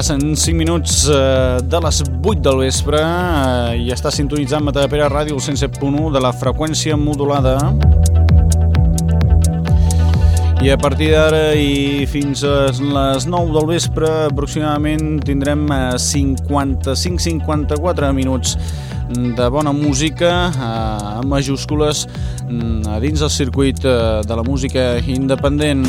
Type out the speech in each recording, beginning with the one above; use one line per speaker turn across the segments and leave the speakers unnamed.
Passen 5 minuts eh, de les 8 del vespre eh, i està sintonitzant Matapera Ràdio el 107.1 de la freqüència modulada. I a partir d'ara i fins a les 9 del vespre aproximadament tindrem 55-54 eh, minuts de bona música amb majúscules mm, a dins del circuit de la música independent.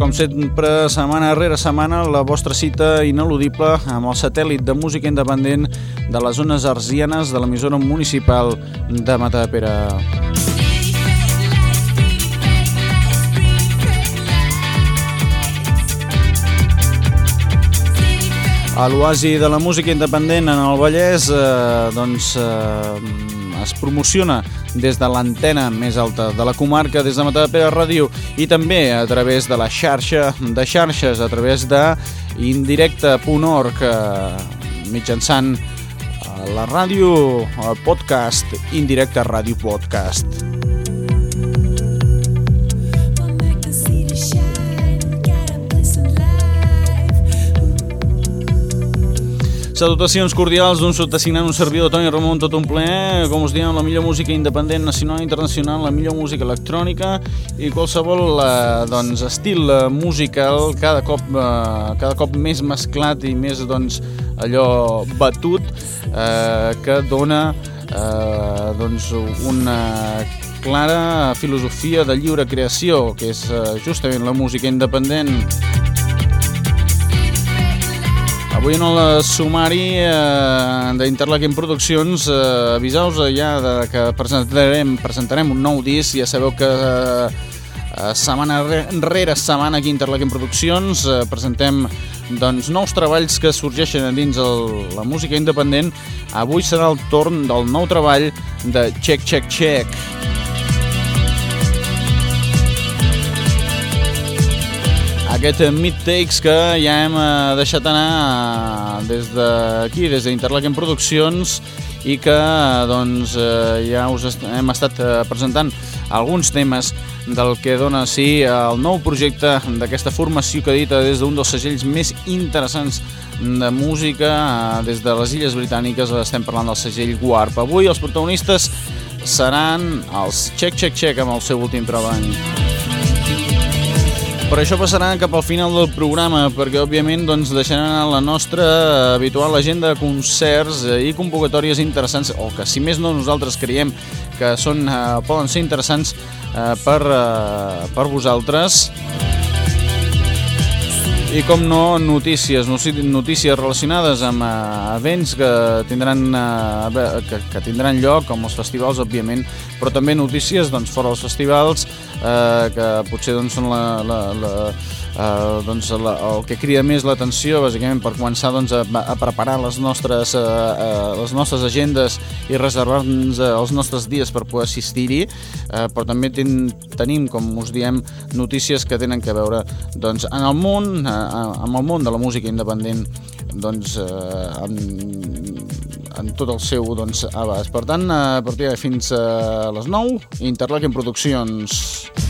Com sempre, setmana rere setmana, la vostra cita ineludible amb el satèl·lit de música independent de les zones arsianes de l'emissora municipal de Matapera. A l'oasi de la música independent en el Vallès eh, doncs, eh, es promociona des de l'antena més alta de la comarca, des de Matapera Ràdio i també a través de la xarxa de xarxes, a través de indirecte.org eh, mitjançant eh, la ràdio eh, podcast, Indirecte Ràdio Podcast. Salutacions cordials d'un sotassignant un servidor Toni Ramon tot un ple, com us diem, la millor música independent, nacional i internacional, la millor música electrònica i qualsevol eh, doncs, estil musical cada cop, eh, cada cop més mesclat i més doncs, allò batut eh, que dona eh, doncs, una clara filosofia de lliure creació, que és eh, justament la música independent. Avui en el sumari eh, d'Interlaken Produccions eh, aviseu-vos ja de que presentarem, presentarem un nou disc, ja sabeu que eh, setmana rere setmana aquí a Interlaken Produccions eh, presentem doncs, nous treballs que sorgeixen dins el, la música independent. Avui serà el torn del nou treball de Check Check Check. Aquest Mid Takes que ja hem eh, deixat anar eh, des d'aquí, des d'Interlaken Produccions i que doncs, eh, ja us hem estat presentant alguns temes del que dona sí el nou projecte d'aquesta formació que edita des d'un dels segells més interessants de música des de les Illes Britàniques estem parlant del segell Warp. Avui els protagonistes seran els Check Check Check amb el seu últim treball. Però això passarà cap al final del programa, perquè òbviament doncs, deixaran la nostra habitual agenda de concerts i convocatòries interessants, o que si més no nosaltres creiem que són, eh, poden ser interessants eh, per, eh, per vosaltres. I com no, notícies, notícies relacionades amb uh, events que tindran, uh, que, que tindran lloc, com els festivals, òbviament, però també notícies doncs, fora dels festivals, uh, que potser doncs, són la, la, la, uh, doncs, la, el que crida més l'atenció, bàsicament, per començar doncs, a, a preparar les nostres, uh, uh, les nostres agendes i reservar-nos els nostres dies per poder assistir-hi, uh, però també ten, tenim, com us diem, notícies que tenen que veure doncs, en el món, uh, amb el món de la música independent doncs, eh, en, en tot el seu doncs, abast. Per tant, a partir de fins a les 9, Interlaken Produccions.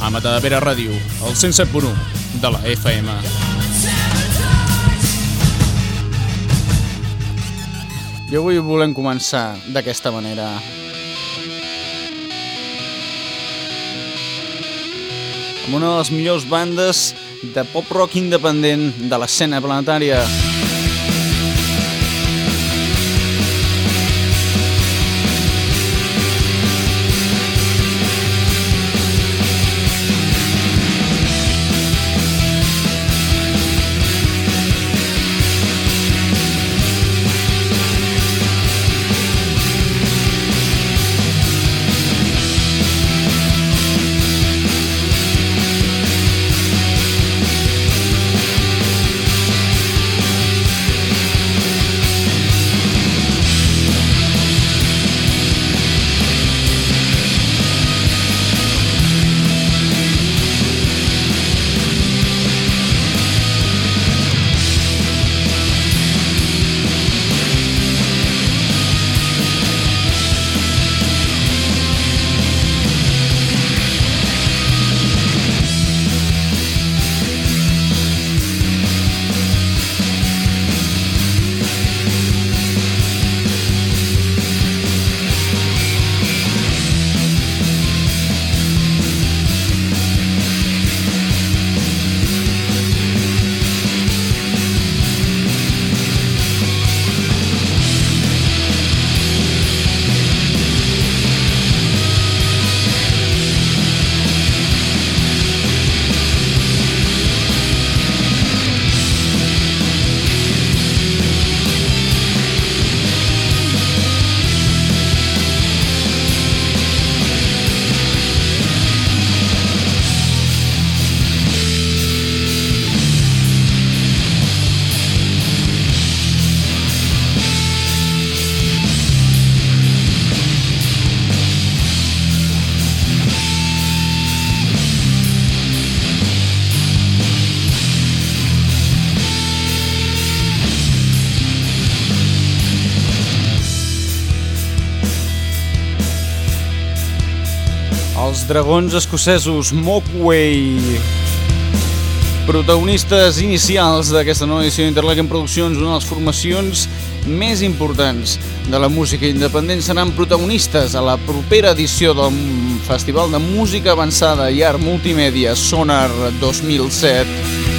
a Matadavera Ràdio, el 107.1 de la FM. I avui volem començar d'aquesta manera. Amb una de les millors bandes de pop-rock independent de l'escena planetària. Dragons escocesos Mockway protagonistes inicials d'aquesta nova edició d'Interlaken Produccions, una de les formacions més importants de la música independent seran protagonistes a la propera edició del Festival de Música Avançada i Art Multimèdia Sonar 2007.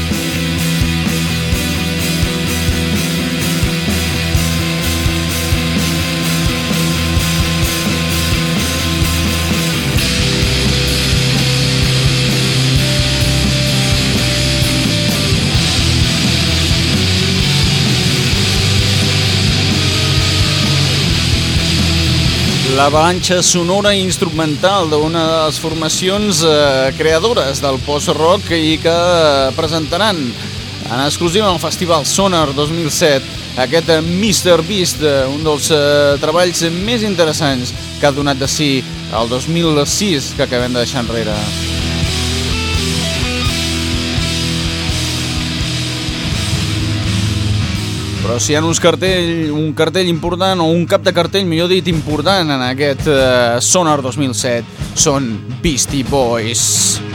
L'avalanxa sonora i instrumental d'una de les formacions eh, creadores del post-rock i que presentaran en exclusiva al Festival Sonar 2007 aquest Mr. Beast, eh, un dels eh, treballs més interessants que ha donat de si el 2006 que acabem de deixar enrere. Però si hi ha uns cartell, un cartell important o un cap de cartell, millor dit, important en aquest uh, Sonar 2007, són Beastie Boys.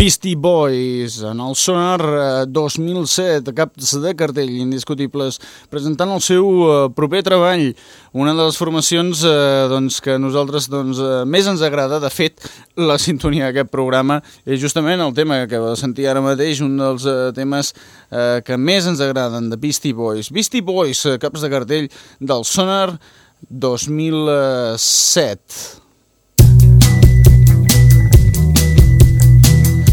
Beastie Boys en el Sonar 2007, caps de cartell indiscutibles, presentant el seu eh, proper treball, una de les formacions eh, doncs, que nosaltres doncs, eh, més ens agrada. De fet, la sintonia d'aquest programa és justament el tema que va sentir ara mateix, un dels eh, temes eh, que més ens agraden de Beastie Boys. Beastie Boys, eh, caps de cartell del Sonar 2007.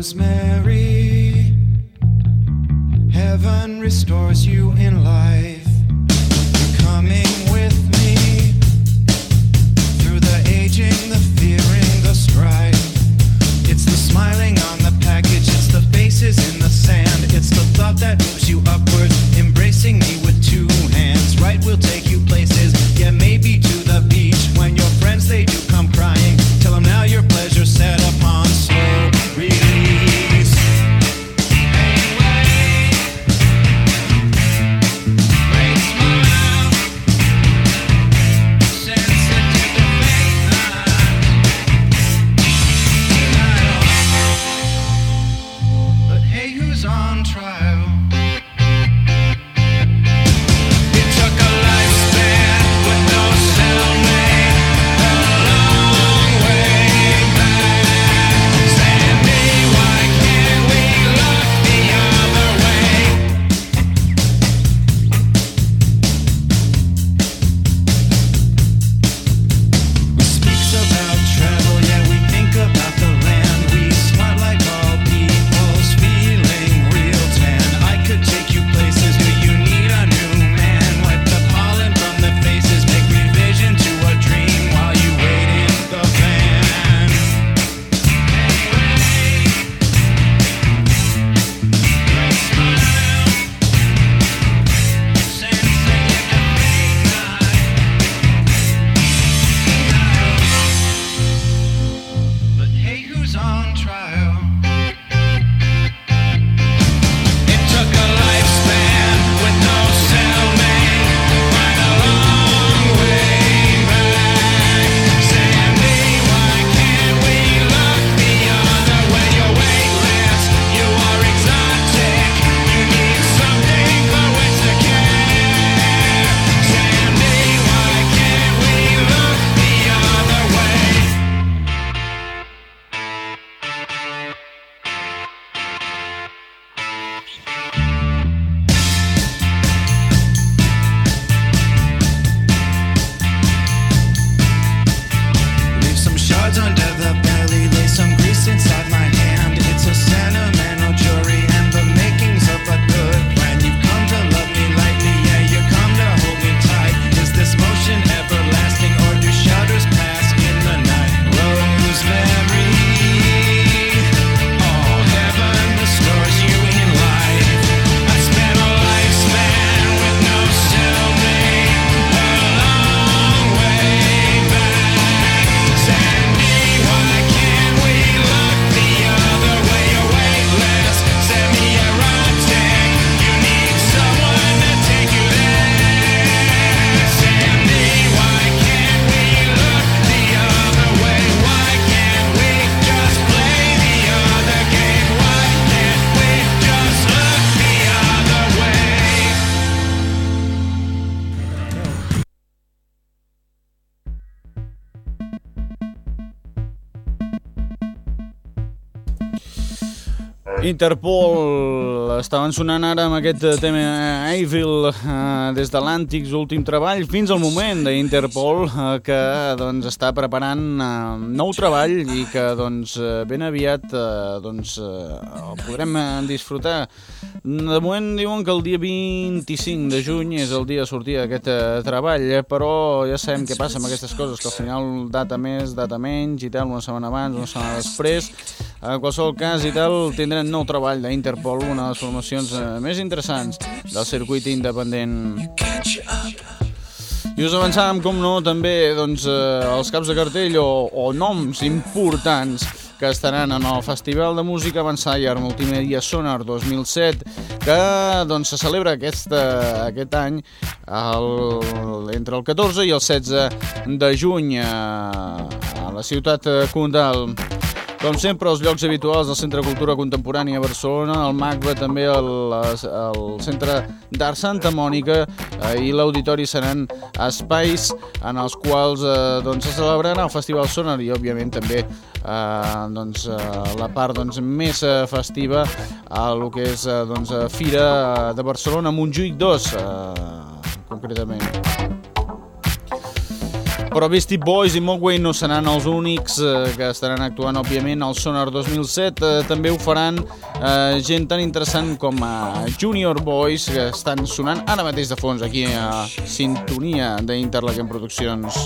Rosemary, heaven restores you in life.
Interpol estaven sonant ara amb aquest eh, tema Evil eh, des de últim treball fins al moment d'Interpol eh, que doncs, està preparant eh, nou treball i que doncs, eh, ben aviat eh, doncs, eh, el podrem eh, disfrutar De moment diuen que el dia 25 de juny és el dia de sortida d'aquest eh, treball, eh, però ja sabem què passa amb aquestes coses, que al final data més, data menys i tal, una setmana abans, una setmana després. En qualsevol cas i tal, tindrem nou treball d'Interpol, una de les formacions eh, més interessants del circuit independent. I us avançàvem, com no, també doncs, eh, els caps de cartell o, o noms importants que estaran en el Festival de Música Avançaia Multimèdia Sonar 2007, que doncs, se celebra aquesta, aquest any el, entre el 14 i el 16 de juny a, a la ciutat eh, condal. Com sempre, els llocs habituals del Centre Cultura Contemporània a Barcelona, el MACBA, també el, el Centre d'Art Santa Mònica eh, i l'Auditori seran espais en els quals eh, doncs, se celebrarà el Festival Sonar i, òbviament, també eh, doncs, eh, la part doncs, més eh, festiva a el que és eh, doncs, Fira de Barcelona, Montjuïc 2, eh, concretament. Però Beastie Boys i Mogwai no seran els únics eh, que estaran actuant, òbviament, al Sonar 2007. Eh, també ho faran eh, gent tan interessant com a Junior Boys, que estan sonant ara mateix de fons aquí a Sintonia d'Interlaken Produccions.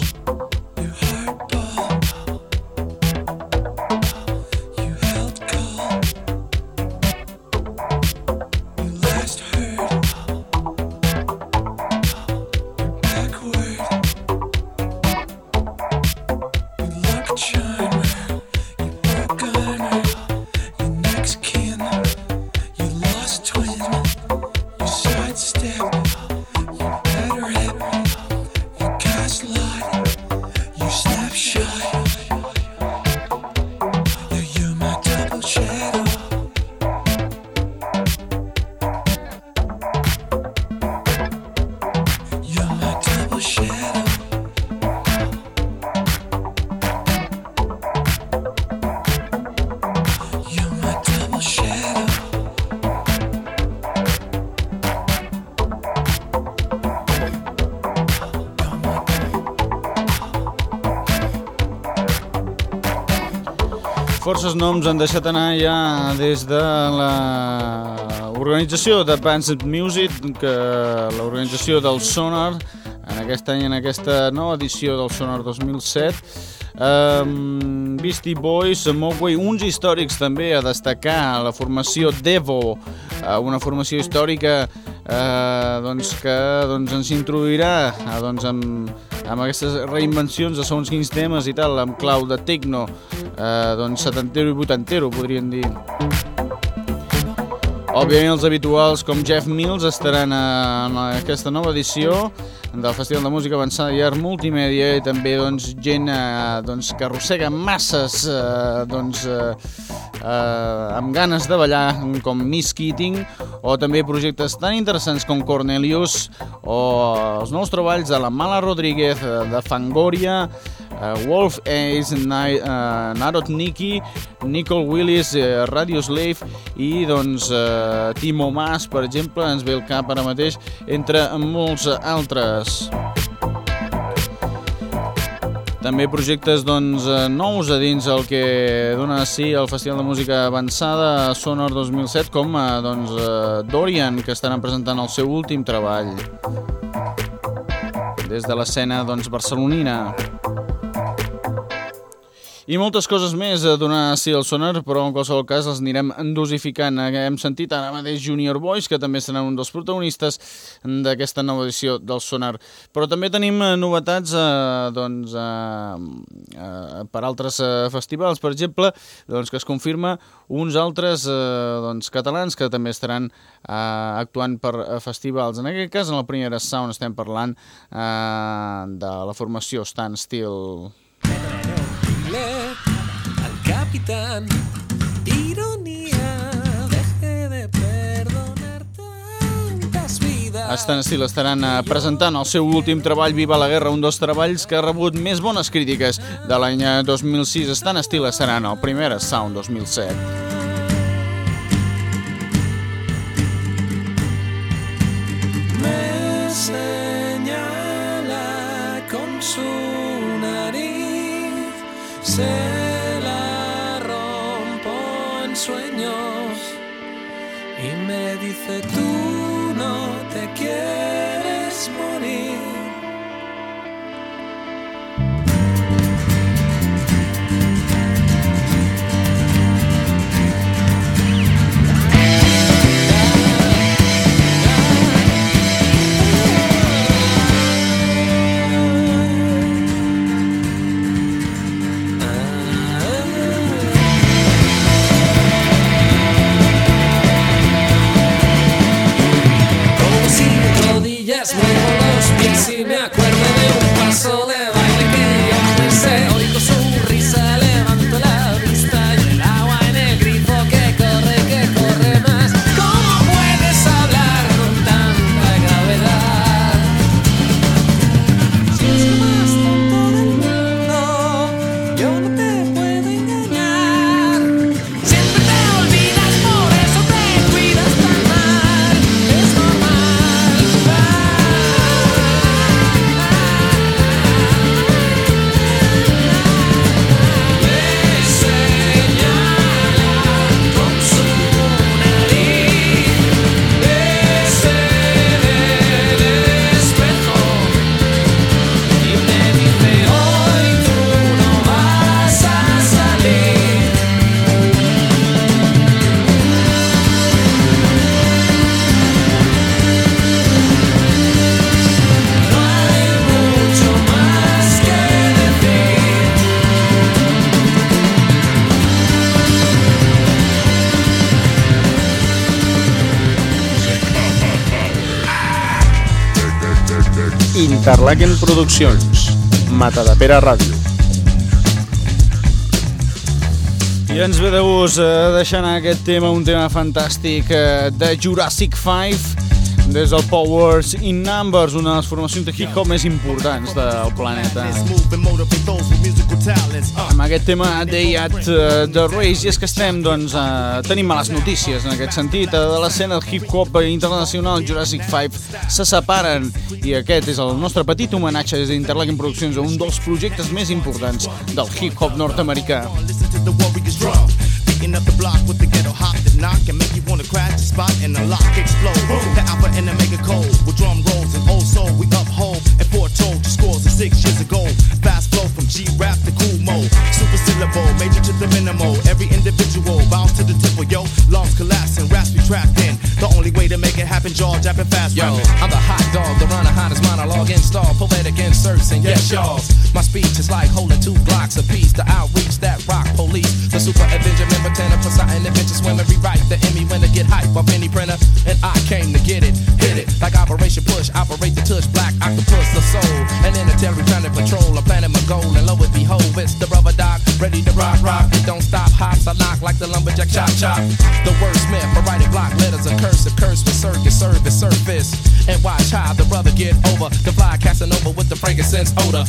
Forces noms han deixat anar ja des de la organització de Advanced Music, que l'organització del Sonar, en aquest any, en aquesta nova edició del Sonar 2007, Um, Beastie Boys, Mogwai, uns històrics també a destacar, la formació Devo, una formació històrica uh, doncs, que doncs, ens introduirà uh, doncs, amb, amb aquestes reinvencions de segons quins temes i tal, amb clau de techno, uh, doncs setantero i vuitantero, podríem dir. Òbviament els habituals com Jeff Mills estaran en aquesta nova edició del Festival de Música Avançada i Art Multimèdia i també doncs, gent eh, doncs, que arrossega masses eh, doncs, eh, eh, amb ganes de ballar com Miss Keating o també projectes tan interessants com Cornelius o els nous treballs de la Mala Rodríguez, eh, de Fangoria, Wolf Ace, uh, Narod Nicky, Nicole Willis, uh, Radio Slave i doncs uh, Timo Mas, per exemple, ens ve el cap ara mateix, entre molts altres. També projectes doncs, eh, nous a dins el que dona sí el Festival de Música Avançada Sonor 2007 com doncs, eh, Dorian, que estaran presentant el seu últim treball des de l'escena doncs, barcelonina. I moltes coses més a donar sí al sonar, però en qualsevol cas els anirem dosificant. Hem sentit ara mateix Junior Boys, que també seran un dels protagonistes d'aquesta nova edició del sonar. Però també tenim eh, novetats eh, doncs, eh, eh, per altres eh, festivals. Per exemple, doncs, que es confirma uns altres eh, doncs, catalans que també estaran eh, actuant per festivals. En aquest cas, en la primera sound estem parlant eh, de la formació Stand Still.
Al capitán. Ironía, deje de perdonar tantas vidas.
Estan estil estaran eh, presentant el seu últim treball Viva la Guerra, un dels treballs que ha rebut més bones crítiques de l'any eh, 2006. Estan estil estaran el primer Sound 2007.
The tout. Без меня успеть семя
Interlaken Produccions, Matadepera Ràdio.
I ens ve de gust eh, deixar anar aquest tema, un tema fantàstic eh, de Jurassic 5 des del Powers in Numbers, una de les formacions de hip-hop més importants del planeta. Amb aquest tema deiat uh, de Race, i és que estem, doncs, uh, tenim males notícies en aquest sentit. Uh, de l'escena del hip-hop internacional Jurassic 5 se separen i aquest és el nostre petit homenatge des d'Interlaken Produccions a un dels projectes més importants del hip-hop nord-americà.
The. Beating up the block with the ghetto hop knock and make you wanna crash the spot and the lock explode. The alpha and the mega code with drum rolls and old soul we uphold and foretold the scores of six years ago. Fast flow from G rap to cool mode. Super syllable, major to the minimal. Every individual bounce to the tempo, yo. Lungs collapsing, raps be trapped in. The only way to make it happen, jaw japping fast
Yo,
rapping.
I'm the hot dog, the runner, hottest monologue install, poetic inserts, and yes, y'all. My speech is like holding two blocks apiece. The outreach that rock police, the super Avenger member, tenor, Poseidon, adventure swimmer, rewrite the Emmy winner, get hype off any printer, and I came to get it, hit it. Like Operation Push, operate the tush, black octopus, the soul, And an interstellar planet patrol, I'm planning my goal, and lo and behold, it's the rubber dog, ready to rock, rock. Don't stop, hops, I knock like the lumberjack, chop, chop. The wordsmith, I write it block letters, a curse, a curse with circus, service, surface, and watch how the brother get over, the fly casting over with the frankincense odor.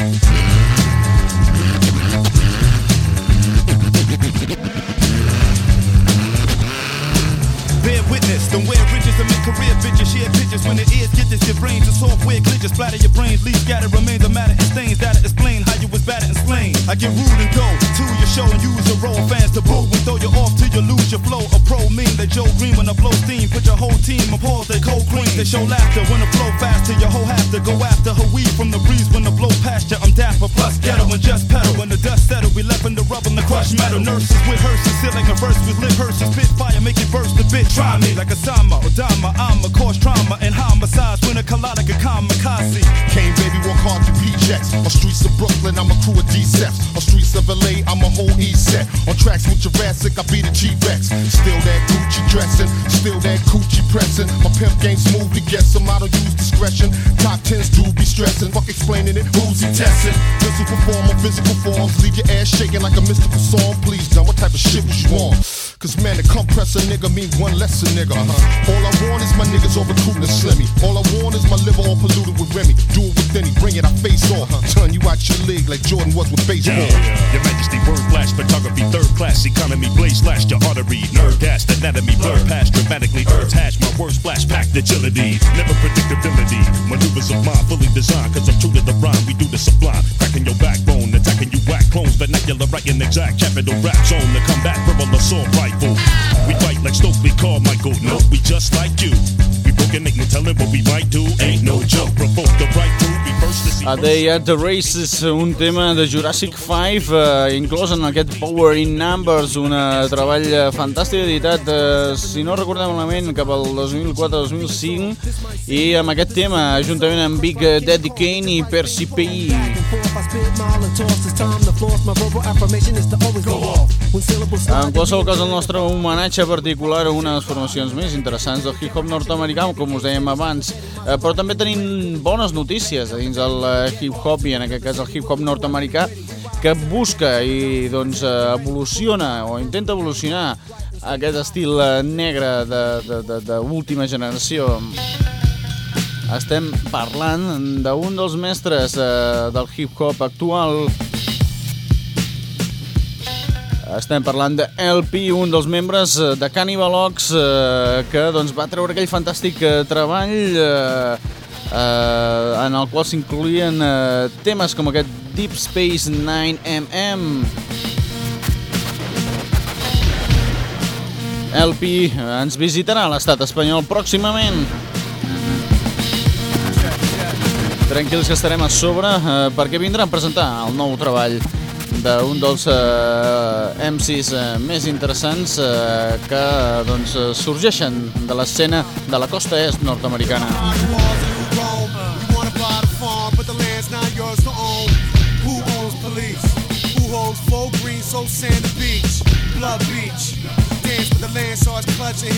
Witness, don't wear riches and make career. Bitches share pictures. When it is get this your brains and software glitches splatter your brains leave scatter remains of matter and stains that explain how you was battered and slain I get rude and go to your show and use a role fans to boo and throw you off till you lose your flow. A pro mean that Joe Green when I blow steam. Put your whole team on pause they cold green. They show laughter when the flow faster your whole have to go after her weed from the breeze. When the blow past you I'm dapper plus ghetto and just pedal. When the dust settle we left in the rubble and the crushed metal. Nurses with hearses sealing a verse with lip hearses. Spit fire make it burst a bit. Try me like a Sama Odama I'm a cause trauma and homicides when a colonic a kamikaze
Came baby, walk hard to PJs. On streets of Brooklyn, I'm a crew of D-Seps. On streets of LA, I'm a whole East set. On tracks with Jurassic, I be the G-Rex. Still that Gucci dressing, still that coochie pressing. My pimp game smooth to guess him, I don't use discretion. Top tens do be stressing, fuck explaining it, who's he testing? Physical form or physical forms, leave your ass shaking like a mystical song. Please, now what type of shit was you on? Cause man, compress a nigga mean one less a nigga. All I want is my niggas all recruiting slimmy. All I want is my liver all polluted with Remy. Do it with any, bring it, I face off. Turn you out your league like Jordan was with baseball.
Your Majesty, word flash, photography, third class economy, blaze slash your artery, nerve gas, anatomy, blur past dramatically, birds hash, my words splash packed agility, never predictability. Maneuvers of mine fully designed, cause I'm true to the rhyme. We do the sublime, cracking your backbone, attacking you whack clones, vernacular writing exact, capital rap zone, the combat verbal assault rifle. We fight like Stokely Carmichael, no, we just like you. We broken no telling what we might do, ain't no joke. Provoke the right crew, we first to see.
A Day at the Races, un tema de Jurassic 5 eh, inclòs en aquest Power in Numbers, un eh, treball eh, fantàstic editat, eh, si no recordem malament, cap al 2004-2005 i amb aquest tema, juntament amb Big Daddy Kane i Percy P. En qualsevol cas, el nostre homenatge particular a una de les formacions més interessants del hip-hop nord-americà, com us dèiem abans, eh, però també tenim bones notícies a dins del eh, hip-hop, i en aquest cas el hip-hop nord-americà, que busca i doncs, eh, evoluciona o intenta evolucionar aquest estil negre d'última generació. Estem parlant d'un dels mestres del hip-hop actual, estem parlant de LP, un dels membres eh, de Cannibal Ox, eh, que doncs, va treure aquell fantàstic eh, treball eh, eh, en el qual s'incloïen eh, temes com aquest Deep Space 9mm. LP ens visitarà l'estat espanyol pròximament. Tranquils que estarem a sobre eh, perquè vindrà a presentar el nou treball d'un dels eh, MCs eh, més interessants eh, que doncs, sorgeixen de l'escena de la costa est nord-americana.
So blood beach? Dance with the land, starts clutching.